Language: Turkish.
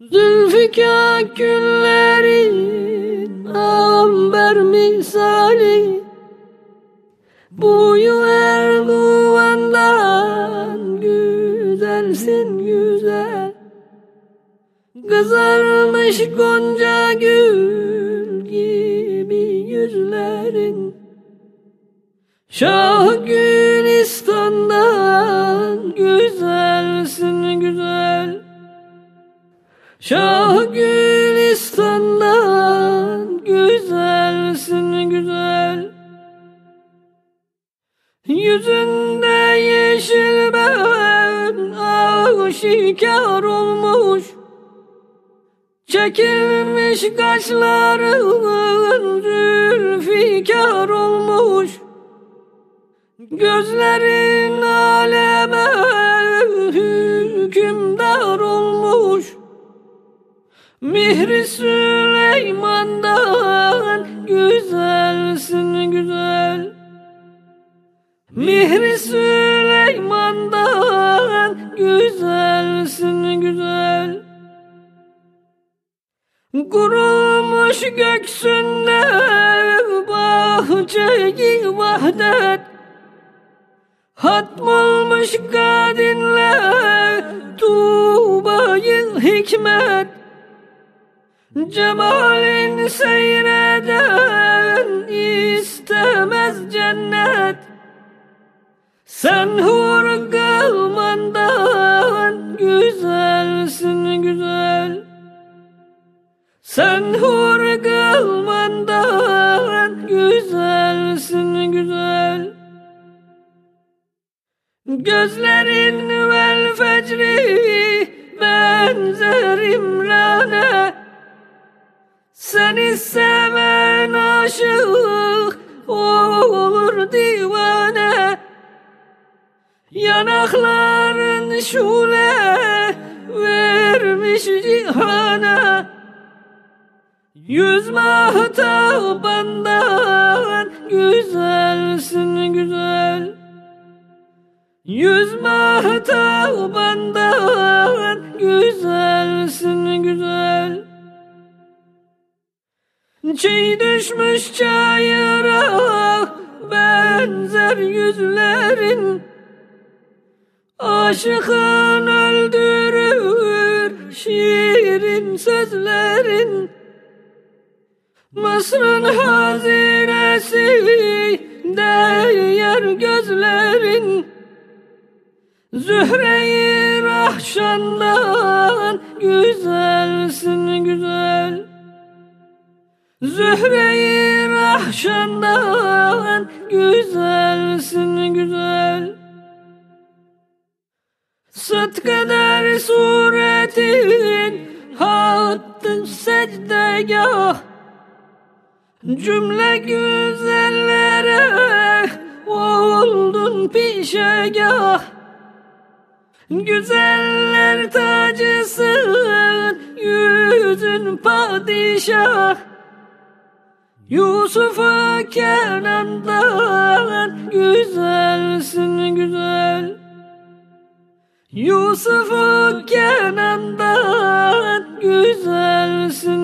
Zülfikar günlerin amber misali. Boyu Erdoğan'dan güzelsin güzel. Kızarmış gonca gül gibi yüzlerin. Şah Gülistan'dan güzelsin Şah Gülistan'dan güzelsin güzel. Yüzünde yeşil ben aşikar olmuş. Çekilmiş kaşların zülfikar olmuş. Gözlerin aleme hükümdar olmuş Mihri Süleyman'dan güzelsin güzel. Mihri Süleyman'dan güzelsin güzel. Kurulmuş göksünde bahçeyi vahdet. Hatmolmuş kadinle tuğbayı hikmet Cemalin seyreden istemez cennet. Sen hur kılmandan güzelsin güzel. Sen hur kılmandan güzelsin güzel. Gözlerin vel Yanakların şule vermiş cihana. Yüz mahtabandan güzelsin güzel. Yüz mahtabandan güzelsin güzel. Çiğ düşmüş çayıra benzer yüzlerin Aşıkın öldürür şiirin sözlerin. Mısır'ın hazinesi değer gözlerin. Zühre-i Rahşan'dan güzelsin güzel. Zühre-i Rahşan'dan güzelsin güzel Sıt kadar suretin hattı secdegah. Cümle güzellere oldun pişegah. Güzeller tacısın yüzün padişah. Yusuf'u Kenan'dan güzelsin Yusuf'u Kenan'dan güzelsin.